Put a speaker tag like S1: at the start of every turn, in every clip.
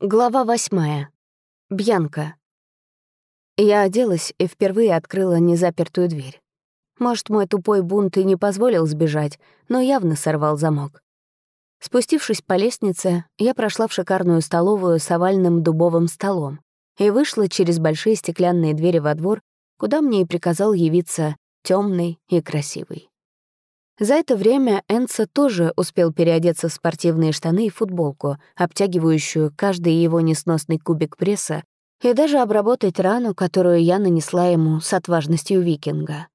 S1: Глава восьмая. Бьянка. Я оделась и впервые открыла незапертую дверь. Может, мой тупой бунт и не позволил сбежать, но явно сорвал замок. Спустившись по лестнице, я прошла в шикарную столовую с овальным дубовым столом и вышла через большие стеклянные двери во двор, куда мне и приказал явиться темный и красивый. За это время Энца тоже успел переодеться в спортивные штаны и футболку, обтягивающую каждый его несносный кубик пресса, и даже обработать рану, которую я нанесла ему с отважностью викинга.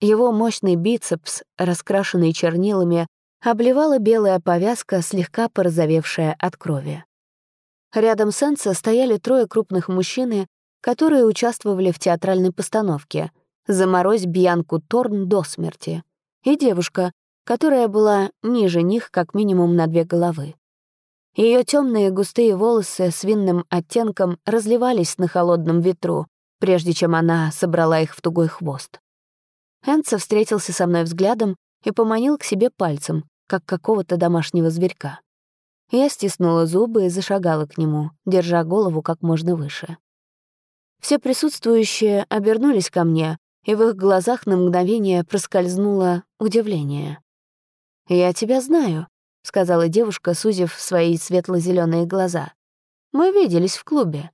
S1: Его мощный бицепс, раскрашенный чернилами, обливала белая повязка, слегка порозовевшая от крови. Рядом с Энца стояли трое крупных мужчины, которые участвовали в театральной постановке «Заморозь Бьянку Торн до смерти», и девушка, которая была ниже них как минимум на две головы. Ее темные густые волосы с винным оттенком разливались на холодном ветру, прежде чем она собрала их в тугой хвост. Энца встретился со мной взглядом и поманил к себе пальцем, как какого-то домашнего зверька. Я стиснула зубы и зашагала к нему, держа голову как можно выше. Все присутствующие обернулись ко мне, и в их глазах на мгновение проскользнуло удивление. «Я тебя знаю», — сказала девушка, сузив свои светло зеленые глаза. «Мы виделись в клубе».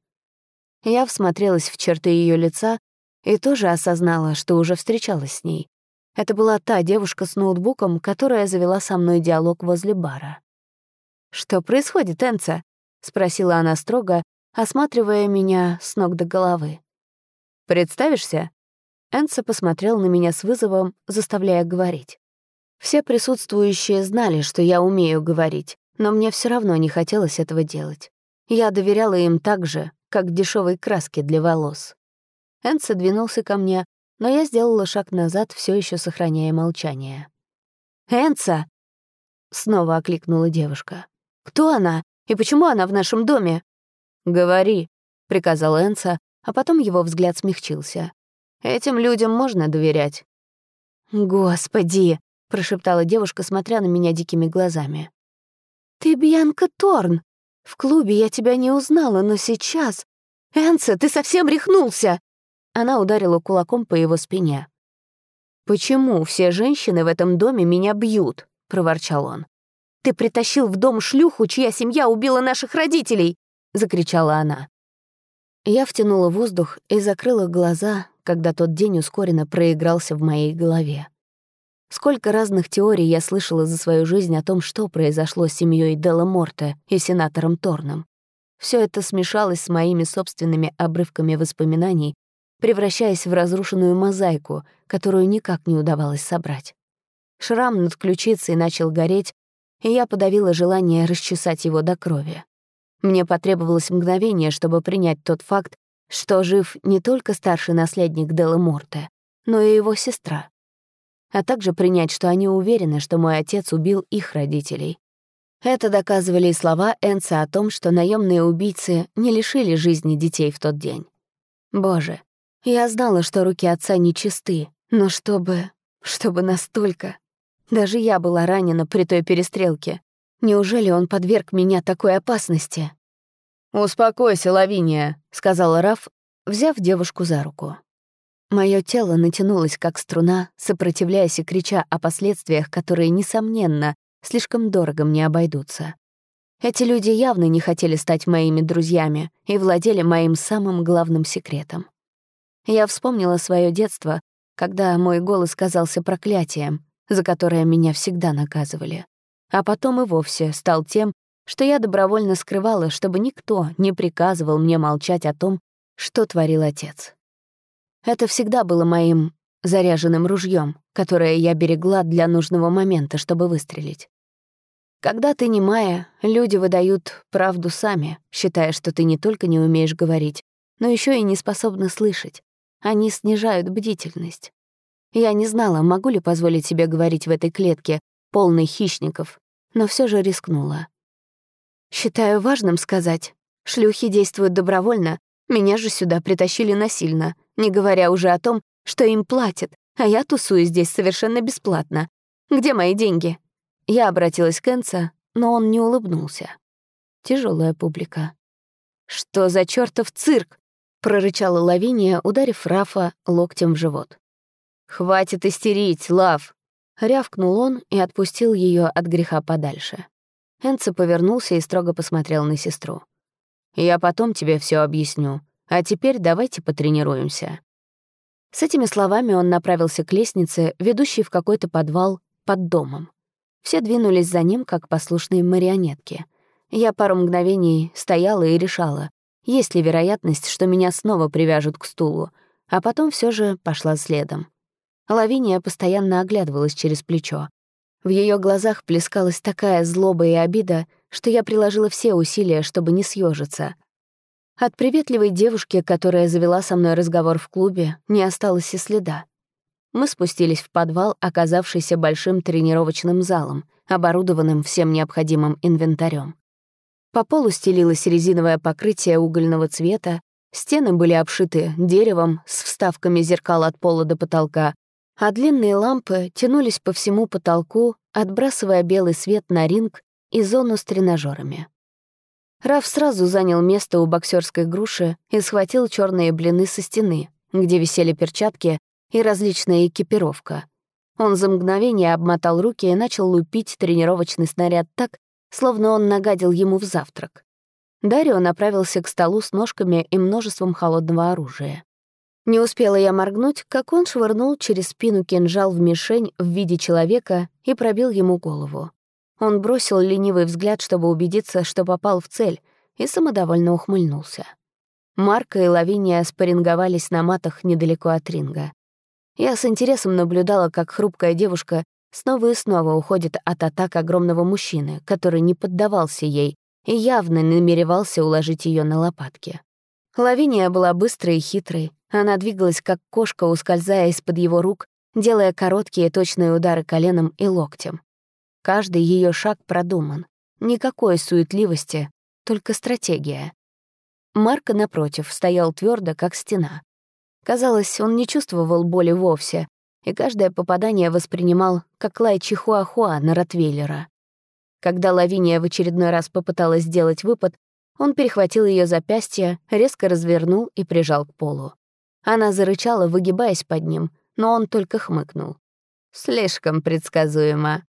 S1: Я всмотрелась в черты ее лица и тоже осознала, что уже встречалась с ней. Это была та девушка с ноутбуком, которая завела со мной диалог возле бара. «Что происходит, Энца?» — спросила она строго, осматривая меня с ног до головы. «Представишься?» Энса посмотрел на меня с вызовом, заставляя говорить. Все присутствующие знали, что я умею говорить, но мне все равно не хотелось этого делать. Я доверяла им так же, как дешевой краске для волос. Энса двинулся ко мне, но я сделала шаг назад, все еще сохраняя молчание. «Энса!» — снова окликнула девушка. «Кто она? И почему она в нашем доме?» «Говори», — приказал Энса, а потом его взгляд смягчился. Этим людям можно доверять». «Господи!» — прошептала девушка, смотря на меня дикими глазами. «Ты Бьянка Торн! В клубе я тебя не узнала, но сейчас... Энса, ты совсем рехнулся!» Она ударила кулаком по его спине. «Почему все женщины в этом доме меня бьют?» — проворчал он. «Ты притащил в дом шлюху, чья семья убила наших родителей!» — закричала она. Я втянула воздух и закрыла глаза, когда тот день ускоренно проигрался в моей голове. Сколько разных теорий я слышала за свою жизнь о том, что произошло с семьей Делла Морте и сенатором Торном. Все это смешалось с моими собственными обрывками воспоминаний, превращаясь в разрушенную мозаику, которую никак не удавалось собрать. Шрам над ключицей начал гореть, и я подавила желание расчесать его до крови. Мне потребовалось мгновение, чтобы принять тот факт, что жив не только старший наследник Делла Морте, но и его сестра. А также принять, что они уверены, что мой отец убил их родителей. Это доказывали и слова Энца о том, что наемные убийцы не лишили жизни детей в тот день. Боже, я знала, что руки отца нечисты, но чтобы... чтобы настолько... Даже я была ранена при той перестрелке. Неужели он подверг меня такой опасности? «Успокойся, Лавиния», — сказал Раф, взяв девушку за руку. Моё тело натянулось, как струна, сопротивляясь и крича о последствиях, которые, несомненно, слишком дорого мне обойдутся. Эти люди явно не хотели стать моими друзьями и владели моим самым главным секретом. Я вспомнила свое детство, когда мой голос казался проклятием, за которое меня всегда наказывали. А потом и вовсе стал тем, что я добровольно скрывала, чтобы никто не приказывал мне молчать о том, что творил отец. Это всегда было моим заряженным ружьем, которое я берегла для нужного момента, чтобы выстрелить. Когда ты немая, люди выдают правду сами, считая, что ты не только не умеешь говорить, но еще и не способна слышать. Они снижают бдительность. Я не знала, могу ли позволить себе говорить в этой клетке, полной хищников, но все же рискнула. Считаю важным сказать. Шлюхи действуют добровольно, меня же сюда притащили насильно, не говоря уже о том, что им платят, а я тусую здесь совершенно бесплатно. Где мои деньги?» Я обратилась к Энца, но он не улыбнулся. Тяжелая публика. «Что за чертов цирк?» — прорычала Лавиния, ударив Рафа локтем в живот. «Хватит истерить, Лав!» — рявкнул он и отпустил ее от греха подальше. Энце повернулся и строго посмотрел на сестру. «Я потом тебе все объясню, а теперь давайте потренируемся». С этими словами он направился к лестнице, ведущей в какой-то подвал под домом. Все двинулись за ним, как послушные марионетки. Я пару мгновений стояла и решала, есть ли вероятность, что меня снова привяжут к стулу, а потом все же пошла следом. Лавиния постоянно оглядывалась через плечо. В ее глазах плескалась такая злоба и обида, что я приложила все усилия, чтобы не съежиться. От приветливой девушки, которая завела со мной разговор в клубе, не осталось и следа. Мы спустились в подвал, оказавшийся большим тренировочным залом, оборудованным всем необходимым инвентарем. По полу стелилось резиновое покрытие угольного цвета, стены были обшиты деревом с вставками зеркал от пола до потолка, а длинные лампы тянулись по всему потолку, отбрасывая белый свет на ринг и зону с тренажерами. Раф сразу занял место у боксерской груши и схватил черные блины со стены, где висели перчатки и различная экипировка. Он за мгновение обмотал руки и начал лупить тренировочный снаряд так, словно он нагадил ему в завтрак. Дарио направился к столу с ножками и множеством холодного оружия. Не успела я моргнуть, как он швырнул через спину кинжал в мишень в виде человека и пробил ему голову. Он бросил ленивый взгляд, чтобы убедиться, что попал в цель, и самодовольно ухмыльнулся. Марка и Лавиния спарринговались на матах недалеко от ринга. Я с интересом наблюдала, как хрупкая девушка снова и снова уходит от атак огромного мужчины, который не поддавался ей и явно намеревался уложить ее на лопатки. Лавиния была быстрой и хитрой, она двигалась, как кошка, ускользая из-под его рук, делая короткие точные удары коленом и локтем. Каждый ее шаг продуман. Никакой суетливости, только стратегия. Марко, напротив, стоял твердо, как стена. Казалось, он не чувствовал боли вовсе, и каждое попадание воспринимал как лай чихуахуа на Ротвейлера. Когда Лавиния в очередной раз попыталась сделать выпад, он перехватил ее запястье, резко развернул и прижал к полу. Она зарычала, выгибаясь под ним, но он только хмыкнул. «Слишком предсказуемо».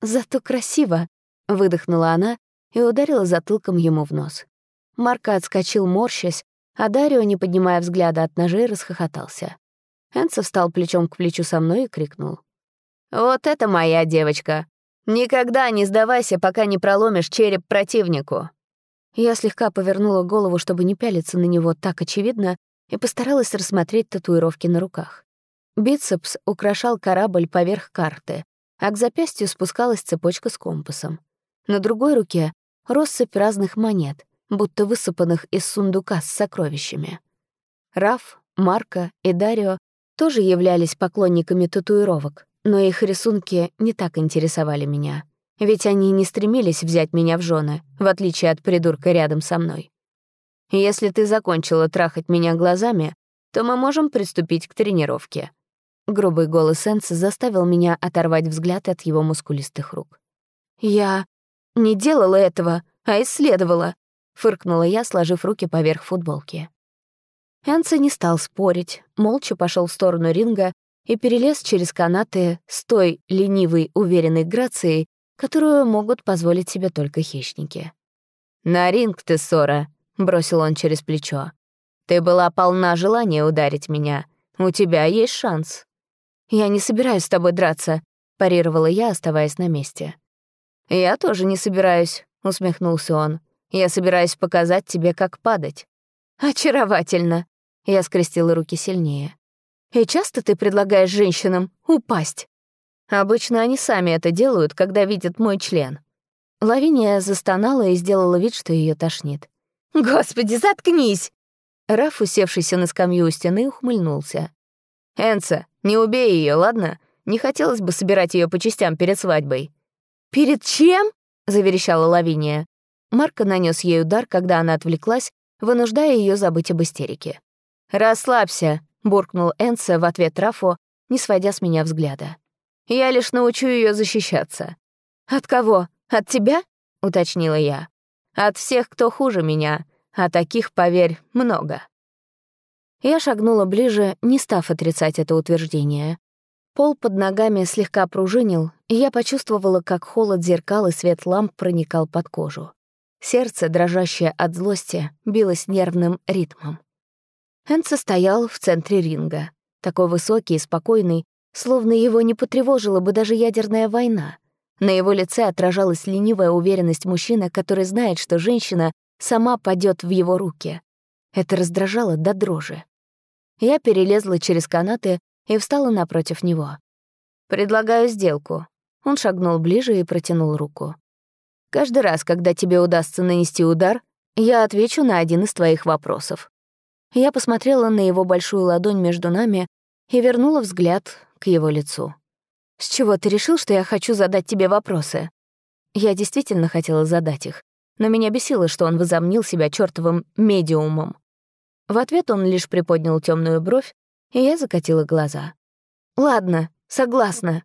S1: «Зато красиво», — выдохнула она и ударила затылком ему в нос. Марка отскочил, морщась, а Дарио, не поднимая взгляда от ножей, расхохотался. Энцо встал плечом к плечу со мной и крикнул. «Вот это моя девочка! Никогда не сдавайся, пока не проломишь череп противнику!» Я слегка повернула голову, чтобы не пялиться на него так очевидно, и постаралась рассмотреть татуировки на руках. Бицепс украшал корабль поверх карты, а к запястью спускалась цепочка с компасом. На другой руке — россыпь разных монет, будто высыпанных из сундука с сокровищами. Раф, Марко и Дарио тоже являлись поклонниками татуировок, но их рисунки не так интересовали меня, ведь они не стремились взять меня в жены, в отличие от придурка рядом со мной. Если ты закончила трахать меня глазами, то мы можем приступить к тренировке». Грубый голос Энса заставил меня оторвать взгляд от его мускулистых рук. «Я не делала этого, а исследовала», — фыркнула я, сложив руки поверх футболки. Энса не стал спорить, молча пошел в сторону ринга и перелез через канаты с той ленивой, уверенной грацией, которую могут позволить себе только хищники. «На ринг ты, Сора!» Бросил он через плечо. «Ты была полна желания ударить меня. У тебя есть шанс». «Я не собираюсь с тобой драться», — парировала я, оставаясь на месте. «Я тоже не собираюсь», — усмехнулся он. «Я собираюсь показать тебе, как падать». «Очаровательно», — я скрестила руки сильнее. «И часто ты предлагаешь женщинам упасть?» «Обычно они сами это делают, когда видят мой член». Лавиния застонала и сделала вид, что ее тошнит. «Господи, заткнись!» Раф, усевшийся на скамью у стены, ухмыльнулся. «Энца, не убей ее, ладно? Не хотелось бы собирать ее по частям перед свадьбой». «Перед чем?» — заверещала Лавиния. Марко нанес ей удар, когда она отвлеклась, вынуждая ее забыть об истерике. «Расслабься», — буркнул Энца в ответ Рафу, не сводя с меня взгляда. «Я лишь научу ее защищаться». «От кого? От тебя?» — уточнила я. От всех, кто хуже меня. а таких, поверь, много. Я шагнула ближе, не став отрицать это утверждение. Пол под ногами слегка пружинил, и я почувствовала, как холод зеркал и свет ламп проникал под кожу. Сердце, дрожащее от злости, билось нервным ритмом. Энце стоял в центре ринга, такой высокий и спокойный, словно его не потревожила бы даже ядерная война. На его лице отражалась ленивая уверенность мужчины, который знает, что женщина сама падет в его руки. Это раздражало до дрожи. Я перелезла через канаты и встала напротив него. «Предлагаю сделку». Он шагнул ближе и протянул руку. «Каждый раз, когда тебе удастся нанести удар, я отвечу на один из твоих вопросов». Я посмотрела на его большую ладонь между нами и вернула взгляд к его лицу. «С чего ты решил, что я хочу задать тебе вопросы?» Я действительно хотела задать их, но меня бесило, что он возомнил себя чёртовым медиумом. В ответ он лишь приподнял темную бровь, и я закатила глаза. «Ладно, согласна».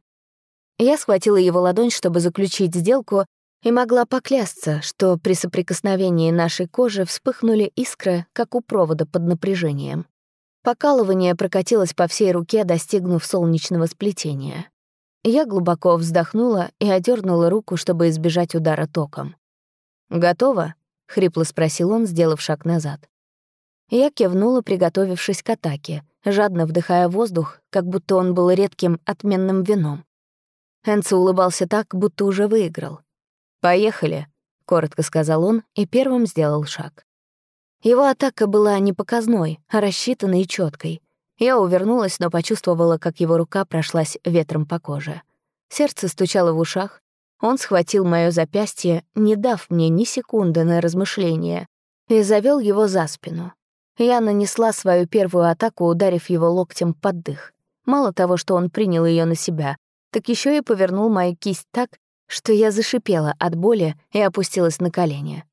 S1: Я схватила его ладонь, чтобы заключить сделку, и могла поклясться, что при соприкосновении нашей кожи вспыхнули искры, как у провода под напряжением. Покалывание прокатилось по всей руке, достигнув солнечного сплетения. Я глубоко вздохнула и одернула руку, чтобы избежать удара током. «Готово?» — хрипло спросил он, сделав шаг назад. Я кивнула, приготовившись к атаке, жадно вдыхая воздух, как будто он был редким отменным вином. Энцо улыбался так, будто уже выиграл. «Поехали», — коротко сказал он и первым сделал шаг. Его атака была не показной, а рассчитанной и четкой. Я увернулась, но почувствовала, как его рука прошлась ветром по коже. Сердце стучало в ушах. Он схватил моё запястье, не дав мне ни секунды на размышление, и завёл его за спину. Я нанесла свою первую атаку, ударив его локтем под дых. Мало того, что он принял её на себя, так ещё и повернул мою кисть так, что я зашипела от боли и опустилась на колени.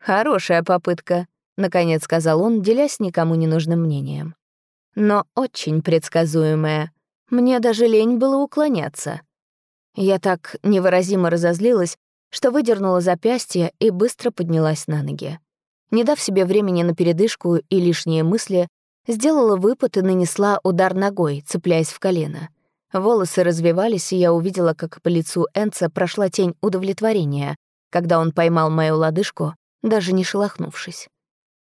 S1: «Хорошая попытка», наконец сказал он, делясь никому ненужным мнением. Но очень предсказуемое. Мне даже лень было уклоняться. Я так невыразимо разозлилась, что выдернула запястье и быстро поднялась на ноги. Не дав себе времени на передышку и лишние мысли, сделала выпад и нанесла удар ногой, цепляясь в колено. Волосы развивались, и я увидела, как по лицу Энца прошла тень удовлетворения, когда он поймал мою лодыжку, даже не шелохнувшись.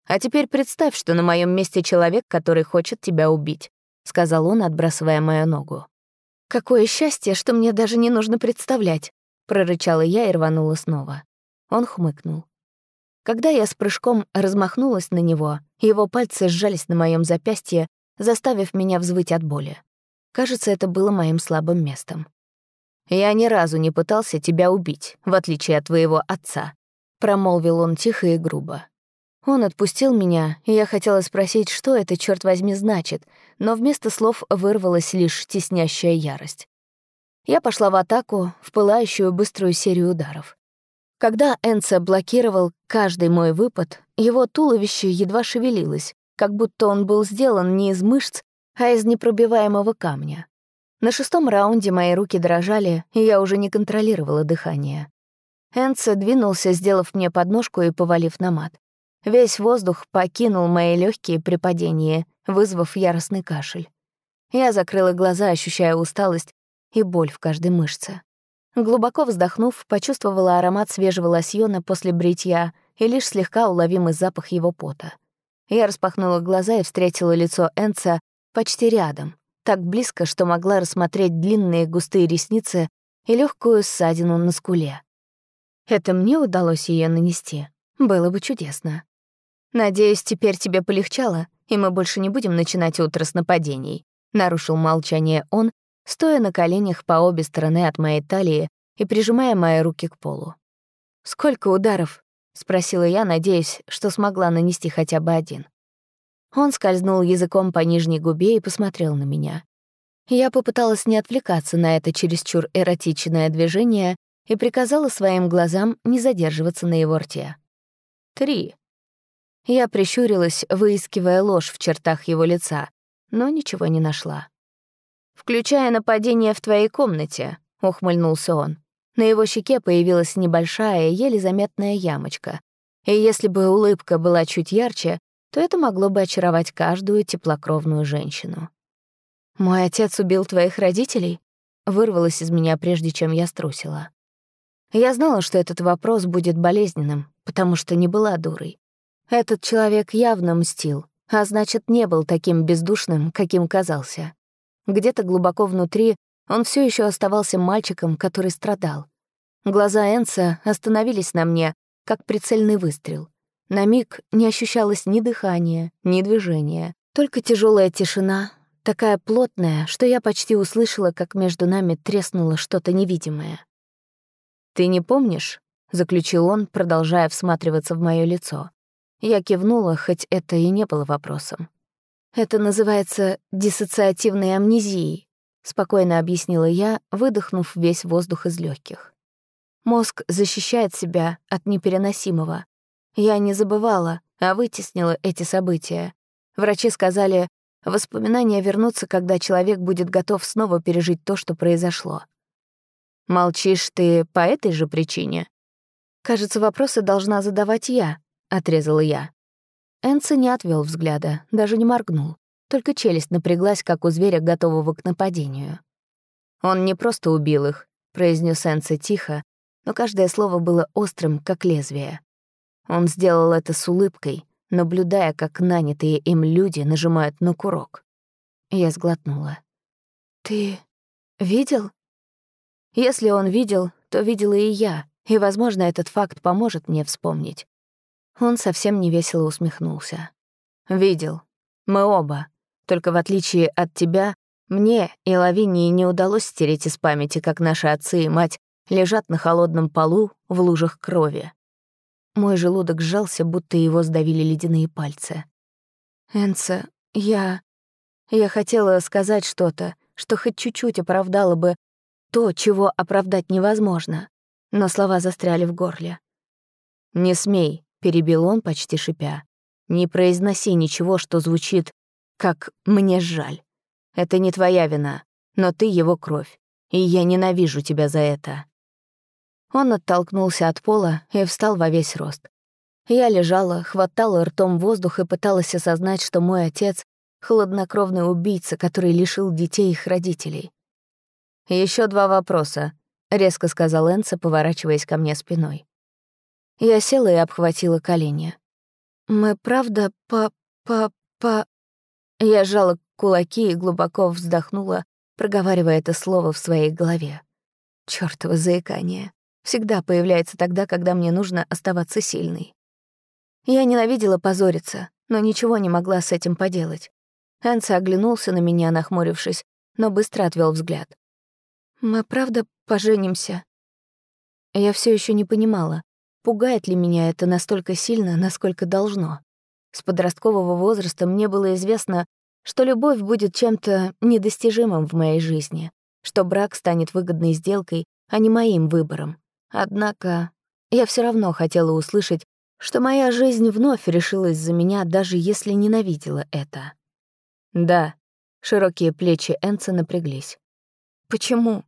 S1: А теперь представь, что на моем месте человек, который хочет тебя убить», — сказал он, отбрасывая мою ногу. «Какое счастье, что мне даже не нужно представлять», — прорычала я и рванула снова. Он хмыкнул. Когда я с прыжком размахнулась на него, его пальцы сжались на моем запястье, заставив меня взвыть от боли. Кажется, это было моим слабым местом. «Я ни разу не пытался тебя убить, в отличие от твоего отца», — промолвил он тихо и грубо. Он отпустил меня, и я хотела спросить, что это, черт возьми, значит, но вместо слов вырвалась лишь теснящая ярость. Я пошла в атаку, в пылающую быструю серию ударов. Когда Энце блокировал каждый мой выпад, его туловище едва шевелилось, как будто он был сделан не из мышц, а из непробиваемого камня. На шестом раунде мои руки дрожали, и я уже не контролировала дыхание. Энце двинулся, сделав мне подножку и повалив на мат. Весь воздух покинул мои легкие при падении, вызвав яростный кашель. Я закрыла глаза, ощущая усталость и боль в каждой мышце. Глубоко вздохнув, почувствовала аромат свежего лосьона после бритья и лишь слегка уловимый запах его пота. Я распахнула глаза и встретила лицо Энца почти рядом, так близко, что могла рассмотреть длинные густые ресницы и легкую ссадину на скуле. Это мне удалось ее нанести. Было бы чудесно. «Надеюсь, теперь тебе полегчало, и мы больше не будем начинать утро с нападений», — нарушил молчание он, стоя на коленях по обе стороны от моей талии и прижимая мои руки к полу. «Сколько ударов?» — спросила я, надеясь, что смогла нанести хотя бы один. Он скользнул языком по нижней губе и посмотрел на меня. Я попыталась не отвлекаться на это чересчур эротичное движение и приказала своим глазам не задерживаться на его рте. «Три», я прищурилась, выискивая ложь в чертах его лица, но ничего не нашла. «Включая нападение в твоей комнате», — ухмыльнулся он. На его щеке появилась небольшая, еле заметная ямочка, И если бы улыбка была чуть ярче, то это могло бы очаровать каждую теплокровную женщину. «Мой отец убил твоих родителей?» вырвалось из меня, прежде чем я струсила. Я знала, что этот вопрос будет болезненным, потому что не была дурой. Этот человек явно мстил, а значит, не был таким бездушным, каким казался. Где-то глубоко внутри он все еще оставался мальчиком, который страдал. Глаза Энса остановились на мне, как прицельный выстрел. На миг не ощущалось ни дыхания, ни движения, только тяжелая тишина, такая плотная, что я почти услышала, как между нами треснуло что-то невидимое. «Ты не помнишь?» — заключил он, продолжая всматриваться в мое лицо. Я кивнула, хоть это и не было вопросом. «Это называется диссоциативной амнезией», — спокойно объяснила я, выдохнув весь воздух из легких. Мозг защищает себя от непереносимого. Я не забывала, а вытеснила эти события. Врачи сказали, Воспоминания вернутся, когда человек будет готов снова пережить то, что произошло. «Молчишь ты по этой же причине?» «Кажется, вопросы должна задавать я», — отрезала я. Энси не отвел взгляда, даже не моргнул. Только челюсть напряглась, как у зверя, готового к нападению. «Он не просто убил их», — произнес Энси тихо, но каждое слово было острым, как лезвие. Он сделал это с улыбкой, наблюдая, как нанятые им люди нажимают на курок. Я сглотнула. «Ты видел?» Если он видел, то видела и я, и, возможно, этот факт поможет мне вспомнить. Он совсем невесело усмехнулся. «Видел. Мы оба. Только в отличие от тебя, мне и Лавинии не удалось стереть из памяти, как наши отцы и мать лежат на холодном полу в лужах крови. Мой желудок сжался, будто его сдавили ледяные пальцы. «Энца, я... Я хотела сказать что-то, что хоть чуть-чуть оправдало бы то, чего оправдать невозможно, но слова застряли в горле. «Не смей», — перебил он, почти шипя. «Не произноси ничего, что звучит, как «мне жаль». Это не твоя вина, но ты его кровь, и я ненавижу тебя за это». Он оттолкнулся от пола и встал во весь рост. Я лежала, хватала ртом воздух и пыталась осознать, что мой отец — хладнокровный убийца, который лишил детей их родителей. Еще два вопроса», — резко сказал Энса, поворачиваясь ко мне спиной. Я села и обхватила колени. «Мы правда по-по-по...» Я сжала кулаки и глубоко вздохнула, проговаривая это слово в своей голове. Чёртово заикание всегда появляется тогда, когда мне нужно оставаться сильной. Я ненавидела позориться, но ничего не могла с этим поделать. Энце оглянулся на меня, нахмурившись, но быстро отвел взгляд. «Мы правда поженимся?» Я все еще не понимала, пугает ли меня это настолько сильно, насколько должно. С подросткового возраста мне было известно, что любовь будет чем-то недостижимым в моей жизни, что брак станет выгодной сделкой, а не моим выбором. Однако я все равно хотела услышать, что моя жизнь вновь решилась за меня, даже если ненавидела это. Да, широкие плечи Энца напряглись. «Почему?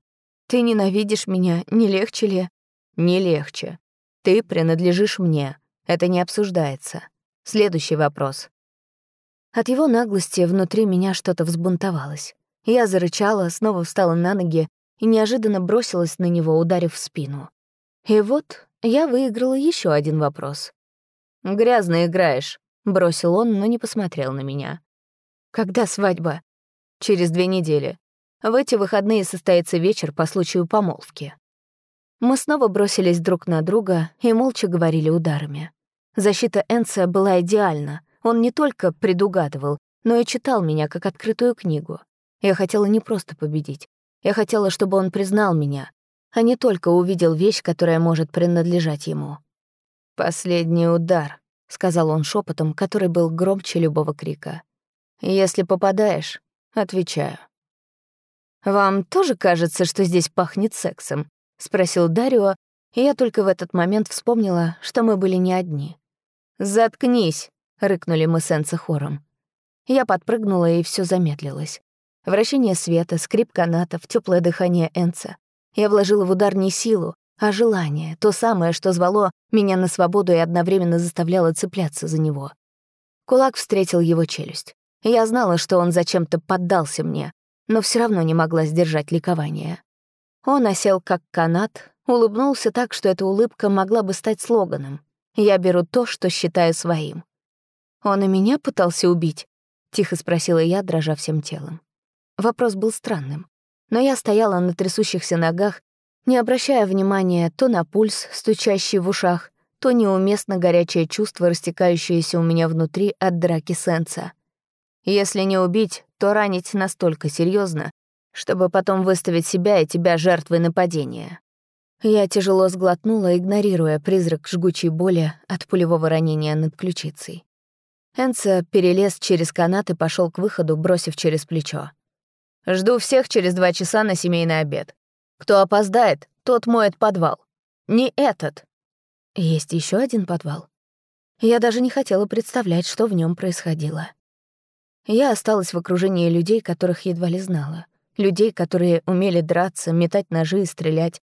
S1: Ты ненавидишь меня, не легче ли?» «Не легче. Ты принадлежишь мне. Это не обсуждается. Следующий вопрос». От его наглости внутри меня что-то взбунтовалось. Я зарычала, снова встала на ноги и неожиданно бросилась на него, ударив в спину. И вот я выиграла еще один вопрос. «Грязно играешь», — бросил он, но не посмотрел на меня. «Когда свадьба?» «Через две недели. В эти выходные состоится вечер по случаю помолвки». Мы снова бросились друг на друга и молча говорили ударами. Защита Энца была идеальна. Он не только предугадывал, но и читал меня как открытую книгу. Я хотела не просто победить. Я хотела, чтобы он признал меня, а не только увидел вещь, которая может принадлежать ему. «Последний удар», — сказал он шепотом, который был громче любого крика. «Если попадаешь, отвечаю». «Вам тоже кажется, что здесь пахнет сексом?» — спросил Дарио, и я только в этот момент вспомнила, что мы были не одни. «Заткнись!» — рыкнули мы с Энце хором. Я подпрыгнула, и все замедлилось. Вращение света, скрип канатов, теплое дыхание Энца. Я вложила в удар не силу, а желание, то самое, что звало меня на свободу и одновременно заставляло цепляться за него. Кулак встретил его челюсть. Я знала, что он зачем-то поддался мне, но все равно не могла сдержать ликование. Он осел как канат, улыбнулся так, что эта улыбка могла бы стать слоганом. «Я беру то, что считаю своим». «Он и меня пытался убить?» — тихо спросила я, дрожа всем телом. Вопрос был странным, но я стояла на трясущихся ногах, не обращая внимания то на пульс, стучащий в ушах, то неуместно горячее чувство, растекающееся у меня внутри от драки Сенса. Если не убить, то ранить настолько серьезно, чтобы потом выставить себя и тебя жертвой нападения. Я тяжело сглотнула, игнорируя призрак жгучей боли от пулевого ранения над ключицей. Энца перелез через канат и пошел к выходу, бросив через плечо. «Жду всех через два часа на семейный обед. Кто опоздает, тот моет подвал. Не этот». Есть еще один подвал. Я даже не хотела представлять, что в нем происходило. Я осталась в окружении людей, которых едва ли знала. Людей, которые умели драться, метать ножи и стрелять.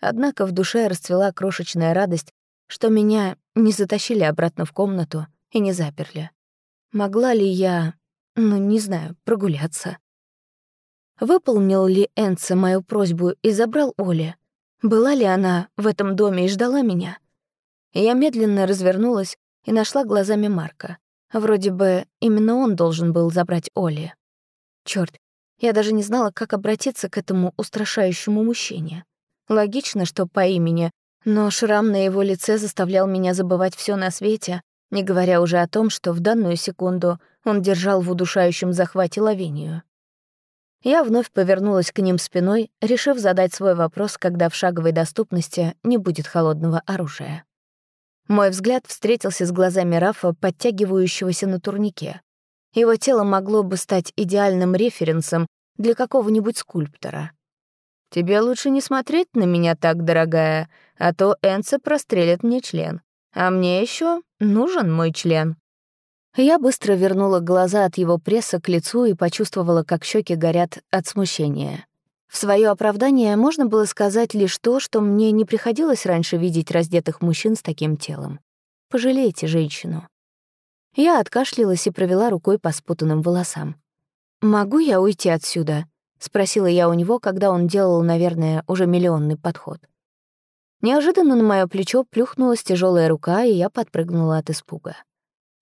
S1: Однако в душе расцвела крошечная радость, что меня не затащили обратно в комнату и не заперли. Могла ли я, ну, не знаю, прогуляться? Выполнил ли Энца мою просьбу и забрал Оли? Была ли она в этом доме и ждала меня? Я медленно развернулась и нашла глазами Марка. Вроде бы именно он должен был забрать Оли. Чёрт, я даже не знала, как обратиться к этому устрашающему мужчине. Логично, что по имени, но шрам на его лице заставлял меня забывать все на свете, не говоря уже о том, что в данную секунду он держал в удушающем захвате Лавинию. Я вновь повернулась к ним спиной, решив задать свой вопрос, когда в шаговой доступности не будет холодного оружия. Мой взгляд встретился с глазами Рафа, подтягивающегося на турнике. Его тело могло бы стать идеальным референсом для какого-нибудь скульптора. «Тебе лучше не смотреть на меня так, дорогая, а то Энце прострелит мне член. А мне еще нужен мой член». Я быстро вернула глаза от его пресса к лицу и почувствовала, как щеки горят от смущения. В свое оправдание можно было сказать лишь то, что мне не приходилось раньше видеть раздетых мужчин с таким телом. Пожалейте женщину. Я откашлялась и провела рукой по спутанным волосам. «Могу я уйти отсюда?» — спросила я у него, когда он делал, наверное, уже миллионный подход. Неожиданно на мое плечо плюхнулась тяжелая рука, и я подпрыгнула от испуга.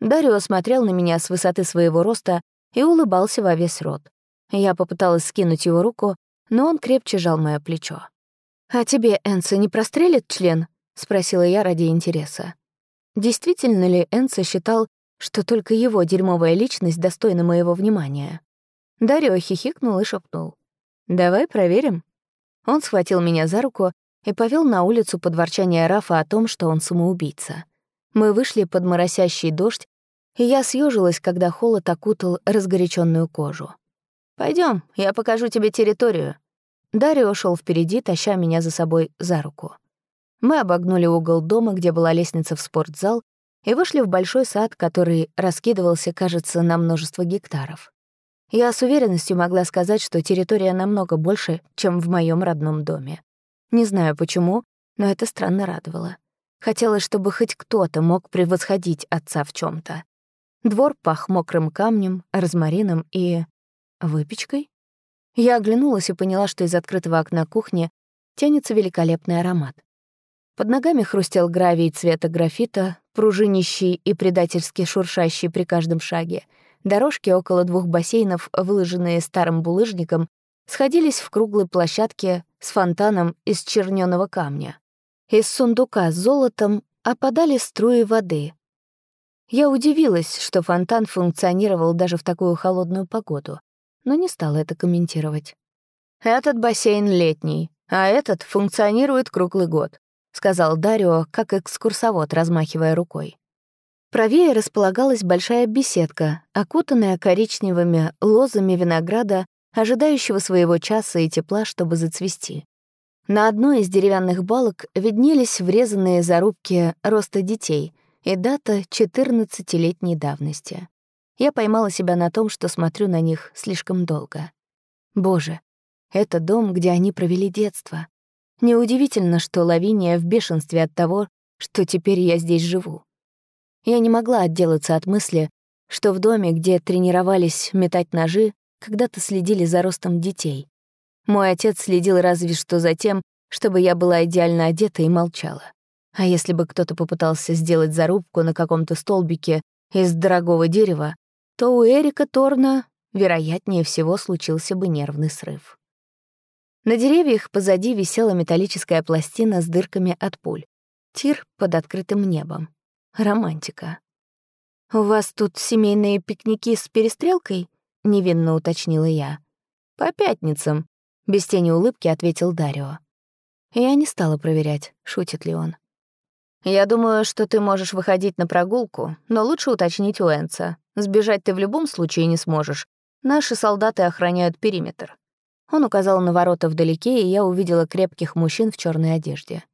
S1: Дарио смотрел на меня с высоты своего роста и улыбался во весь рот. Я попыталась скинуть его руку, но он крепче жал моё плечо. «А тебе, Энса, не прострелит член?» — спросила я ради интереса. Действительно ли Энса считал, что только его дерьмовая личность достойна моего внимания? Дарио хихикнул и шепнул. «Давай проверим». Он схватил меня за руку и повел на улицу под ворчание Рафа о том, что он самоубийца. Мы вышли под моросящий дождь, и я съежилась, когда холод окутал разгоряченную кожу. Пойдем, я покажу тебе территорию». Дарио шел впереди, таща меня за собой за руку. Мы обогнули угол дома, где была лестница в спортзал, и вышли в большой сад, который раскидывался, кажется, на множество гектаров. Я с уверенностью могла сказать, что территория намного больше, чем в моем родном доме. Не знаю почему, но это странно радовало. Хотелось, чтобы хоть кто-то мог превосходить отца в чем то Двор пах мокрым камнем, розмарином и Выпечкой? Я оглянулась и поняла, что из открытого окна кухни тянется великолепный аромат. Под ногами хрустел гравий цвета графита, пружинищий и предательски шуршащий при каждом шаге. Дорожки около двух бассейнов, выложенные старым булыжником, сходились в круглой площадке с фонтаном из чернёного камня. Из сундука с золотом опадали струи воды. Я удивилась, что фонтан функционировал даже в такую холодную погоду но не стала это комментировать. «Этот бассейн летний, а этот функционирует круглый год», — сказал Дарио, как экскурсовод, размахивая рукой. Правее располагалась большая беседка, окутанная коричневыми лозами винограда, ожидающего своего часа и тепла, чтобы зацвести. На одной из деревянных балок виднелись врезанные зарубки роста детей и дата 14-летней давности. Я поймала себя на том, что смотрю на них слишком долго. Боже, это дом, где они провели детство. Неудивительно, что Лавиния в бешенстве от того, что теперь я здесь живу. Я не могла отделаться от мысли, что в доме, где тренировались метать ножи, когда-то следили за ростом детей. Мой отец следил разве что за тем, чтобы я была идеально одета и молчала. А если бы кто-то попытался сделать зарубку на каком-то столбике из дорогого дерева, то у Эрика Торна, вероятнее всего, случился бы нервный срыв. На деревьях позади висела металлическая пластина с дырками от пуль. Тир под открытым небом. Романтика. «У вас тут семейные пикники с перестрелкой?» — невинно уточнила я. «По пятницам», — без тени улыбки ответил Дарио. Я не стала проверять, шутит ли он. «Я думаю, что ты можешь выходить на прогулку, но лучше уточнить у Энца. Сбежать ты в любом случае не сможешь. Наши солдаты охраняют периметр». Он указал на ворота вдалеке, и я увидела крепких мужчин в черной одежде.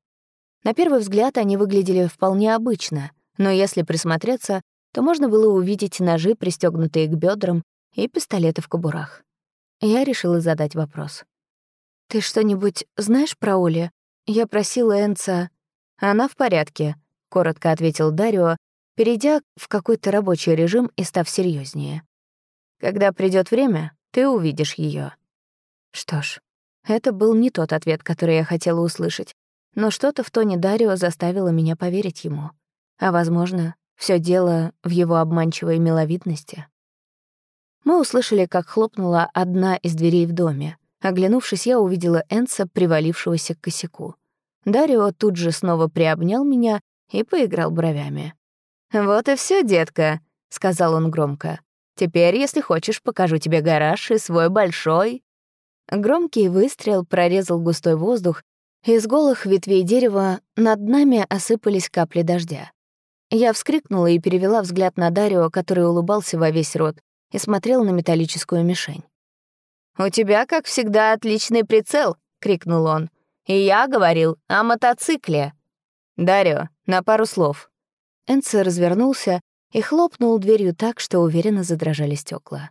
S1: На первый взгляд они выглядели вполне обычно, но если присмотреться, то можно было увидеть ножи, пристегнутые к бедрам, и пистолеты в кобурах. Я решила задать вопрос. «Ты что-нибудь знаешь про Оли? Я просила Энца...» «Она в порядке», — коротко ответил Дарио, перейдя в какой-то рабочий режим и став серьезнее. «Когда придет время, ты увидишь ее. Что ж, это был не тот ответ, который я хотела услышать, но что-то в тоне Дарио заставило меня поверить ему. А, возможно, все дело в его обманчивой миловидности. Мы услышали, как хлопнула одна из дверей в доме. Оглянувшись, я увидела Энса, привалившегося к косяку. Дарио тут же снова приобнял меня и поиграл бровями. «Вот и все, детка», — сказал он громко. «Теперь, если хочешь, покажу тебе гараж и свой большой...» Громкий выстрел прорезал густой воздух, и с голых ветвей дерева над нами осыпались капли дождя. Я вскрикнула и перевела взгляд на Дарио, который улыбался во весь рот и смотрел на металлическую мишень. «У тебя, как всегда, отличный прицел!» — крикнул он. «И я говорил о мотоцикле!» «Дарио, на пару слов!» Энце развернулся и хлопнул дверью так, что уверенно задрожали стекла.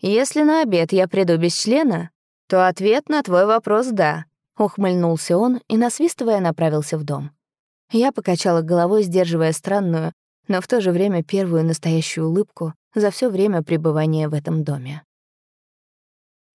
S1: «Если на обед я приду без члена, то ответ на твой вопрос — да», — ухмыльнулся он и, насвистывая, направился в дом. Я покачала головой, сдерживая странную, но в то же время первую настоящую улыбку за все время пребывания в этом доме.